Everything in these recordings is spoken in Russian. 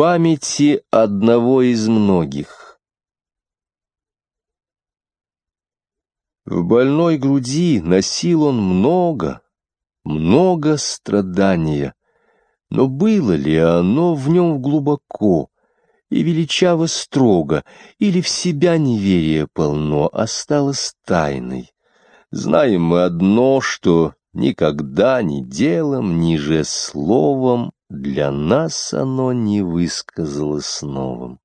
памяти одного из многих. В больной груди носил он много, много страдания, но было ли оно в нем глубоко и величаво строго, или в себя неверие полно осталось тайной? Знаем мы одно, что никогда ни делом, ни же словом для нас оно не высказалось новым.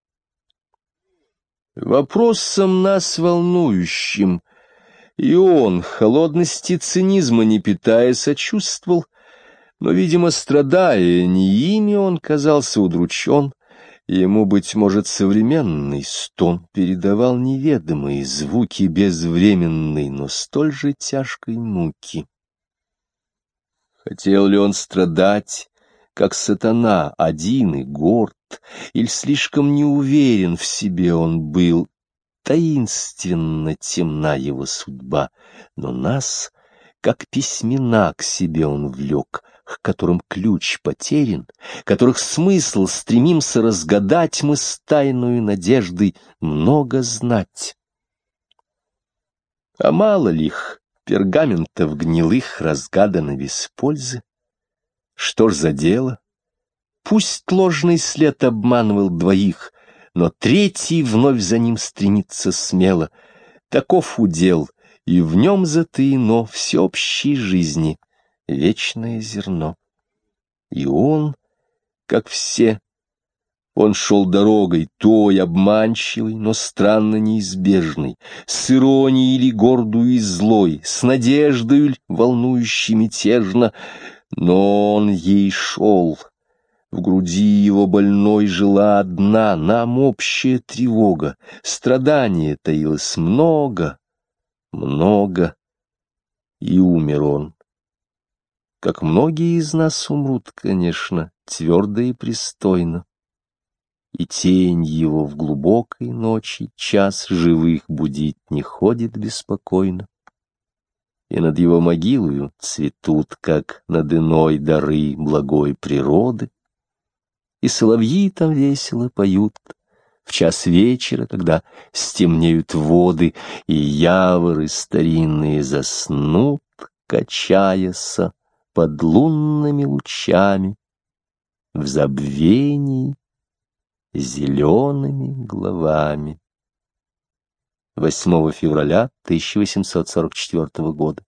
Вопросом нас волнующим, и он, холодности цинизма не питая, сочувствовал, но, видимо, страдая не ими, он казался удручен, ему, быть может, современный стон передавал неведомые звуки безвременной, но столь же тяжкой муки. Хотел ли он страдать, как сатана, один и горд, или слишком неуверен в себе он был, таинственно темна его судьба, но нас, как письмена, к себе он влек, к которым ключ потерян, которых смысл стремимся разгадать мы с тайною надеждой много знать. А мало ли их пергаментов гнилых разгадано без пользы, что ж за дело? Пусть ложный след обманывал двоих, но третий вновь за ним стремится смело. Таков удел, и в нем затаено всеобщей жизни вечное зерно. И он, как все, он шел дорогой той обманчивой, но странно неизбежной, с иронией или гордую и злой, с надеждой волнующей мятежно, но он ей шел. В груди его больной жила одна, нам общая тревога, страдания таилось много, много, и умер он. Как многие из нас умрут, конечно, твердо и пристойно. И тень его в глубокой ночи час живых будить не ходит беспокойно и над его могилою цветут, как над иной дары благой природы. И соловьи там весело поют в час вечера, когда стемнеют воды, и яворы старинные заснут, качаясь под лунными лучами в забвении зелеными головами. 8 февраля 1844 года.